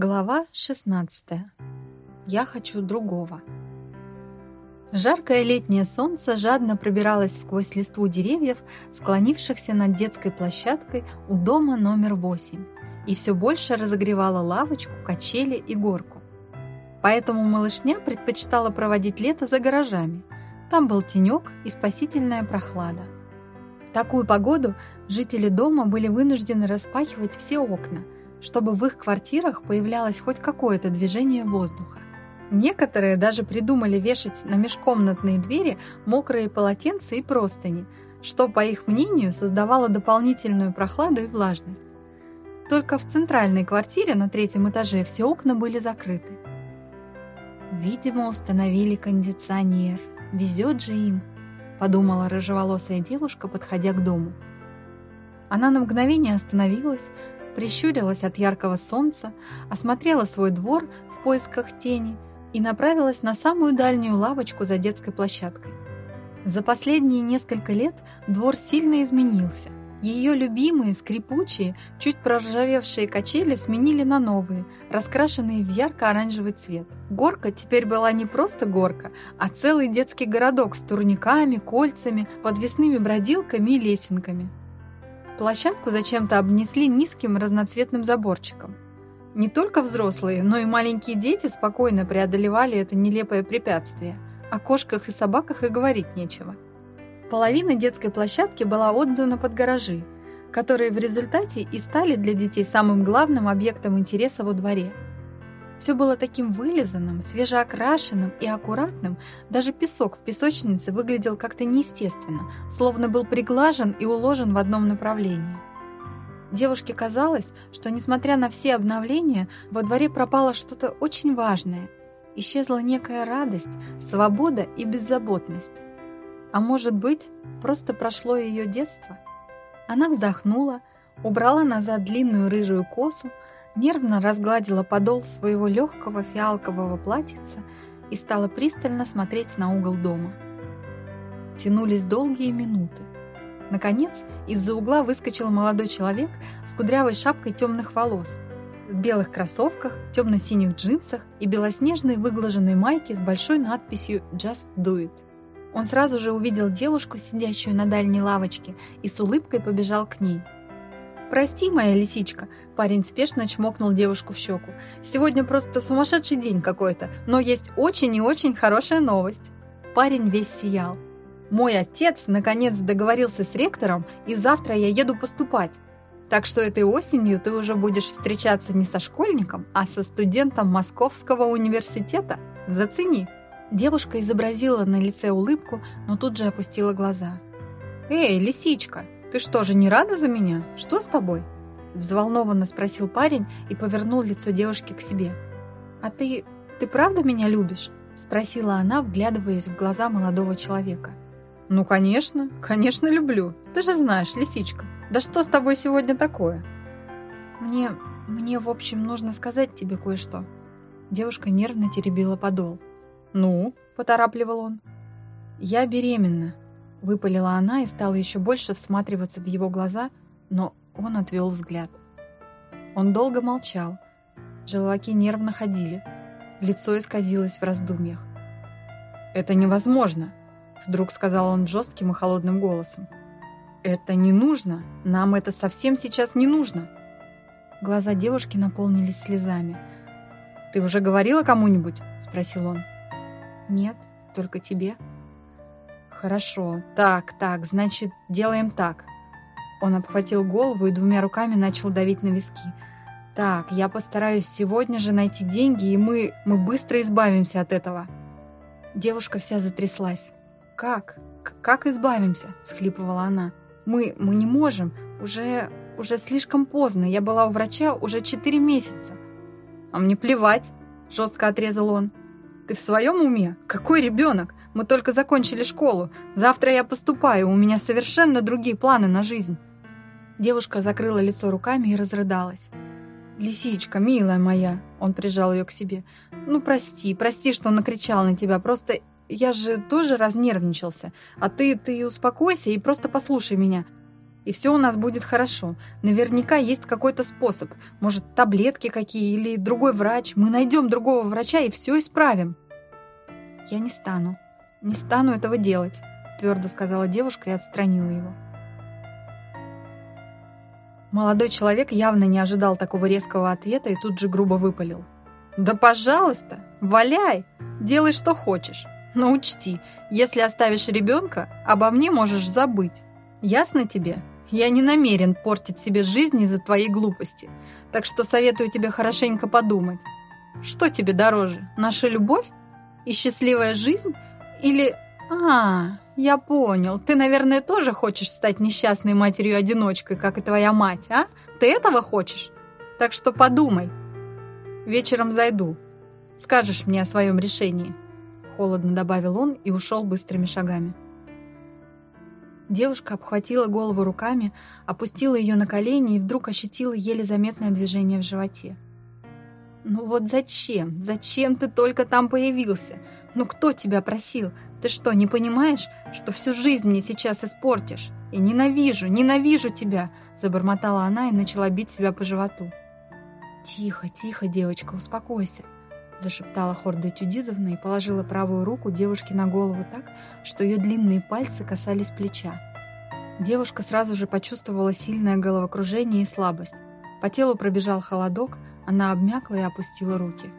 Глава 16. Я хочу другого. Жаркое летнее солнце жадно пробиралось сквозь листву деревьев, склонившихся над детской площадкой у дома номер 8, и все больше разогревало лавочку, качели и горку. Поэтому малышня предпочитала проводить лето за гаражами. Там был тенек и спасительная прохлада. В такую погоду жители дома были вынуждены распахивать все окна – чтобы в их квартирах появлялось хоть какое-то движение воздуха. Некоторые даже придумали вешать на межкомнатные двери мокрые полотенца и простыни, что, по их мнению, создавало дополнительную прохладу и влажность. Только в центральной квартире на третьем этаже все окна были закрыты. «Видимо, установили кондиционер. Везет же им», — подумала рыжеволосая девушка, подходя к дому. Она на мгновение остановилась, прищурилась от яркого солнца, осмотрела свой двор в поисках тени и направилась на самую дальнюю лавочку за детской площадкой. За последние несколько лет двор сильно изменился. Ее любимые, скрипучие, чуть проржавевшие качели сменили на новые, раскрашенные в ярко-оранжевый цвет. Горка теперь была не просто горка, а целый детский городок с турниками, кольцами, подвесными бродилками и лесенками. Площадку зачем-то обнесли низким разноцветным заборчиком. Не только взрослые, но и маленькие дети спокойно преодолевали это нелепое препятствие. О кошках и собаках и говорить нечего. Половина детской площадки была отдана под гаражи, которые в результате и стали для детей самым главным объектом интереса во дворе – все было таким вылизанным, свежеокрашенным и аккуратным, даже песок в песочнице выглядел как-то неестественно, словно был приглажен и уложен в одном направлении. Девушке казалось, что, несмотря на все обновления, во дворе пропало что-то очень важное. Исчезла некая радость, свобода и беззаботность. А может быть, просто прошло ее детство? Она вздохнула, убрала назад длинную рыжую косу, нервно разгладила подол своего легкого фиалкового платьица и стала пристально смотреть на угол дома. Тянулись долгие минуты. Наконец, из-за угла выскочил молодой человек с кудрявой шапкой темных волос, в белых кроссовках, темно-синих джинсах и белоснежной выглаженной майке с большой надписью «Just Do It». Он сразу же увидел девушку, сидящую на дальней лавочке, и с улыбкой побежал к ней – «Прости, моя лисичка», — парень спешно чмокнул девушку в щеку. «Сегодня просто сумасшедший день какой-то, но есть очень и очень хорошая новость». Парень весь сиял. «Мой отец наконец договорился с ректором, и завтра я еду поступать. Так что этой осенью ты уже будешь встречаться не со школьником, а со студентом Московского университета. Зацени!» Девушка изобразила на лице улыбку, но тут же опустила глаза. «Эй, лисичка!» «Ты что же, не рада за меня? Что с тобой?» Взволнованно спросил парень и повернул лицо девушки к себе. «А ты... ты правда меня любишь?» Спросила она, вглядываясь в глаза молодого человека. «Ну, конечно, конечно люблю. Ты же знаешь, лисичка. Да что с тобой сегодня такое?» «Мне... мне, в общем, нужно сказать тебе кое-что». Девушка нервно теребила подол. «Ну?» – поторапливал он. «Я беременна», Выпалила она и стала еще больше всматриваться в его глаза, но он отвел взгляд. Он долго молчал. Желваки нервно ходили. Лицо исказилось в раздумьях. «Это невозможно», — вдруг сказал он жестким и холодным голосом. «Это не нужно. Нам это совсем сейчас не нужно». Глаза девушки наполнились слезами. «Ты уже говорила кому-нибудь?» — спросил он. «Нет, только тебе», «Хорошо. Так, так, значит, делаем так». Он обхватил голову и двумя руками начал давить на виски. «Так, я постараюсь сегодня же найти деньги, и мы, мы быстро избавимся от этого». Девушка вся затряслась. «Как? Как избавимся?» – всхлипывала она. «Мы, мы не можем. Уже, уже слишком поздно. Я была у врача уже четыре месяца». «А мне плевать», – жестко отрезал он. «Ты в своем уме? Какой ребенок? Мы только закончили школу. Завтра я поступаю, у меня совершенно другие планы на жизнь». Девушка закрыла лицо руками и разрыдалась. «Лисичка, милая моя!» Он прижал ее к себе. «Ну, прости, прости, что накричал на тебя. Просто я же тоже разнервничался. А ты, ты успокойся и просто послушай меня. и все у нас будет хорошо. Наверняка есть какой-то способ. Может, таблетки какие или другой врач. Мы найдем другого врача и все исправим». «Я не стану. Не стану этого делать», — твердо сказала девушка и отстранила его. Молодой человек явно не ожидал такого резкого ответа и тут же грубо выпалил. «Да пожалуйста, валяй, делай что хочешь. Но учти, если оставишь ребенка, обо мне можешь забыть. Ясно тебе? Я не намерен портить себе жизнь из-за твоей глупости, так что советую тебе хорошенько подумать. Что тебе дороже, наша любовь и счастливая жизнь или... А, я понял, ты, наверное, тоже хочешь стать несчастной матерью-одиночкой, как и твоя мать, а? Ты этого хочешь? Так что подумай. Вечером зайду. Скажешь мне о своем решении. Холодно добавил он и ушел быстрыми шагами. Девушка обхватила голову руками, опустила ее на колени и вдруг ощутила еле заметное движение в животе. «Ну вот зачем? Зачем ты только там появился? Ну кто тебя просил? Ты что, не понимаешь, что всю жизнь мне сейчас испортишь? И ненавижу, ненавижу тебя!» Забормотала она и начала бить себя по животу. «Тихо, тихо, девочка, успокойся!» Зашептала Хорда Тюдизовна и положила правую руку девушке на голову так, что ее длинные пальцы касались плеча. Девушка сразу же почувствовала сильное головокружение и слабость. По телу пробежал холодок, она обмякла и опустила руки.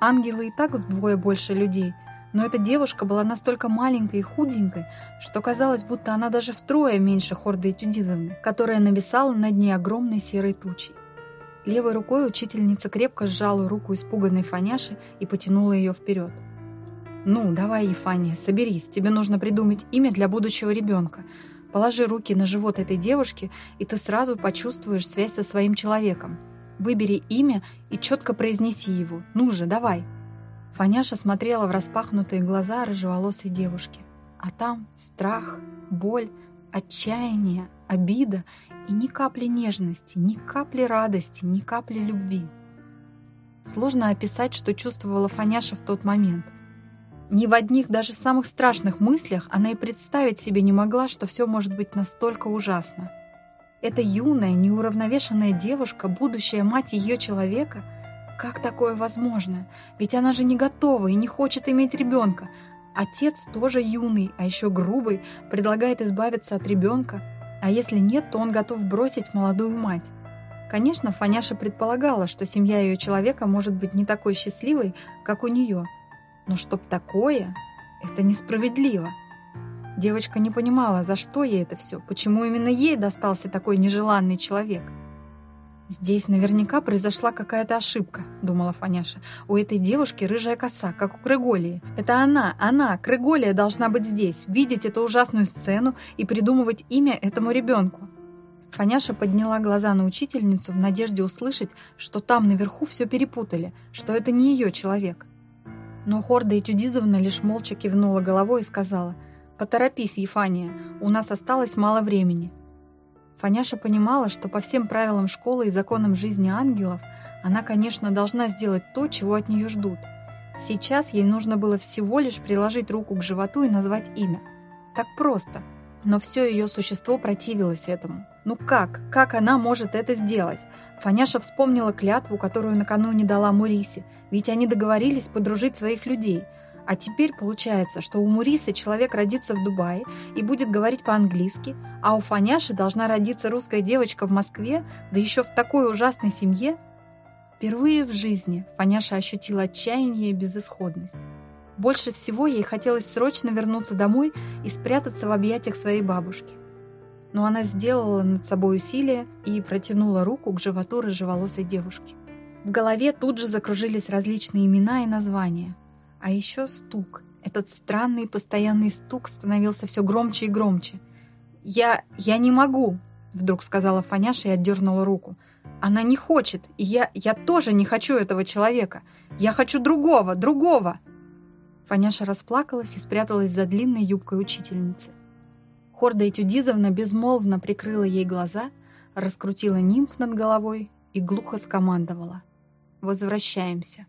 Ангелы и так вдвое больше людей, но эта девушка была настолько маленькой и худенькой, что казалось, будто она даже втрое меньше Хорды Этюдизовны, которая нависала над ней огромной серой тучей. Левой рукой учительница крепко сжала руку испуганной Фаняши и потянула ее вперед. «Ну, давай, Ефания, соберись, тебе нужно придумать имя для будущего ребенка. Положи руки на живот этой девушки, и ты сразу почувствуешь связь со своим человеком. Выбери имя и четко произнеси его. Ну же, давай!» Фаняша смотрела в распахнутые глаза рыжеволосой девушки. А там страх, боль, отчаяние, обида и ни капли нежности, ни капли радости, ни капли любви. Сложно описать, что чувствовала Фаняша в тот момент. Ни в одних даже самых страшных мыслях она и представить себе не могла, что все может быть настолько ужасно. Эта юная, неуравновешенная девушка, будущая мать ее человека, как такое возможно? Ведь она же не готова и не хочет иметь ребенка. Отец тоже юный, а еще грубый, предлагает избавиться от ребенка – а если нет, то он готов бросить молодую мать. Конечно, Фаняша предполагала, что семья ее человека может быть не такой счастливой, как у нее. Но чтоб такое, это несправедливо. Девочка не понимала, за что ей это все, почему именно ей достался такой нежеланный человек. «Здесь наверняка произошла какая-то ошибка», — думала Фаняша. «У этой девушки рыжая коса, как у Крыголии. Это она, она, Крыголия должна быть здесь, видеть эту ужасную сцену и придумывать имя этому ребенку». Фаняша подняла глаза на учительницу в надежде услышать, что там наверху все перепутали, что это не ее человек. Но Хорда Этюдизовна лишь молча кивнула головой и сказала «Поторопись, Ефания, у нас осталось мало времени». Фаняша понимала, что по всем правилам школы и законам жизни ангелов она, конечно, должна сделать то, чего от нее ждут. Сейчас ей нужно было всего лишь приложить руку к животу и назвать имя. Так просто. Но все ее существо противилось этому. Ну как? Как она может это сделать? Фаняша вспомнила клятву, которую накануне дала Мурисе, ведь они договорились подружить своих людей – а теперь получается, что у Мурисы человек родится в Дубае и будет говорить по-английски, а у Фаняши должна родиться русская девочка в Москве, да еще в такой ужасной семье. Впервые в жизни Фаняша ощутила отчаяние и безысходность. Больше всего ей хотелось срочно вернуться домой и спрятаться в объятиях своей бабушки. Но она сделала над собой усилие и протянула руку к животу рыжеволосой девушки. В голове тут же закружились различные имена и названия – а еще стук. Этот странный постоянный стук становился все громче и громче. «Я... я не могу!» — вдруг сказала Фаняша и отдернула руку. «Она не хочет, и я... я тоже не хочу этого человека. Я хочу другого, другого!» Фаняша расплакалась и спряталась за длинной юбкой учительницы. Хорда Этюдизовна безмолвно прикрыла ей глаза, раскрутила нимб над головой и глухо скомандовала. «Возвращаемся».